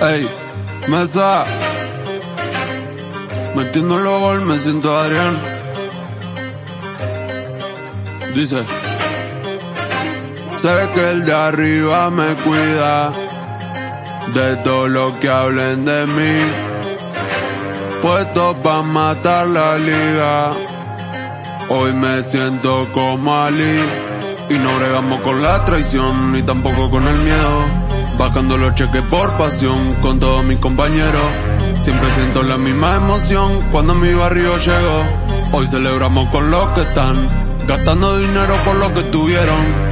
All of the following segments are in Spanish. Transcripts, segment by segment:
Ey, mesa. Metiendo los gol, me siento Adrián. Dice. Sé que el de arriba me cuida de todo lo que hablen de mí. Puesto pa' matar la liga. Hoy me siento como Ali. Y no bregamos con la traición, ni tampoco con el miedo. Bajando los cheques por pasión con todos mis compañeros. Siempre siento la misma emoción cuando mi barrio llegó. Hoy celebramos con los que están, gastando dinero por lo que tuvieron.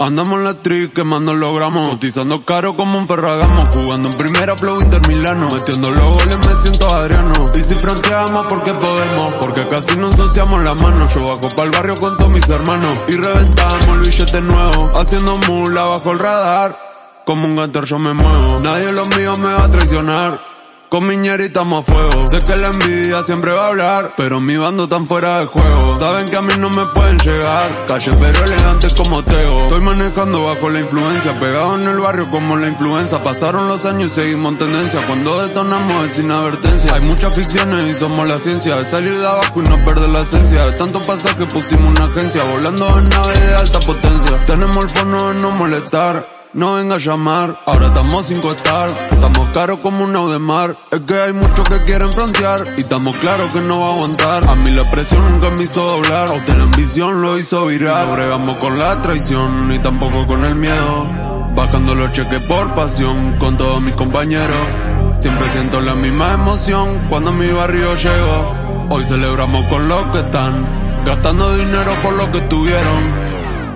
Andamos en la street quemando logramos, cotizando caro como un ferragamo, jugando en primera flow Inter Milano, metiendo los goles me siento Adriano. Y si fronteamos porque podemos, porque casi no ensuciamos las manos. Yo bajo para el barrio con todos mis hermanos y reventamos el billete nuevo, haciendo mula bajo el radar. Como un gato yo me muevo, nadie de los míos me va a traicionar. Con miñera estamos a fuego. Sé que la envidia siempre va a hablar, pero mi bando tan fuera de juego. Saben que a mí no me pueden llegar. Calle pero elegante como Teo. Estoy manejando bajo la influencia, pegado en el barrio como la influenza. Pasaron los años y seguimos en tendencia. Cuando detonamos es sin advertencia. Hay muchas ficciones y somos la ciencia. De salir de abajo y no perder la esencia. De tanto pasaje pusimos una agencia. Volando en nave de alta potencia. Tenemos el fono de no molestar no venga a llamar. Ahora estamos sin costar, estamos caros como un Audemar. Es que hay muchos que quieren frontear y estamos claros que no va a aguantar. A mí la presión nunca me hizo doblar, a usted la ambición lo hizo virar. No bregamos con la traición ni tampoco con el miedo. Bajando los cheques por pasión con todos mis compañeros. Siempre siento la misma emoción cuando mi barrio llegó. Hoy celebramos con los que están, gastando dinero por lo que tuvieron.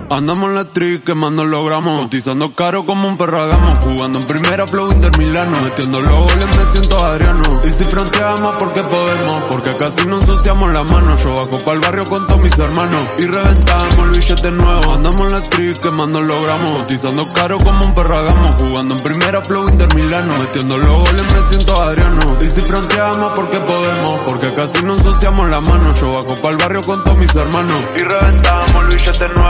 Andamos en la street quemando logramos, cotizando caro como un ferragamo, jugando en primera flow Inter Milano, metiendo los goles me siento Adriano. Y si fronteamos porque podemos, porque casi no ensuciamos la mano, yo bajo para el barrio con todos mis hermanos. Y reventamos el billete nuevo. Andamos en la street quemando logramos, cotizando caro como un ferragamo, jugando en primera flow Inter Milano, metiendo los goles me siento Adriano. Y si fronteamos porque podemos, porque casi no ensuciamos la mano, yo bajo para el barrio con todos mis hermanos. Y reventamos el billete nuevo.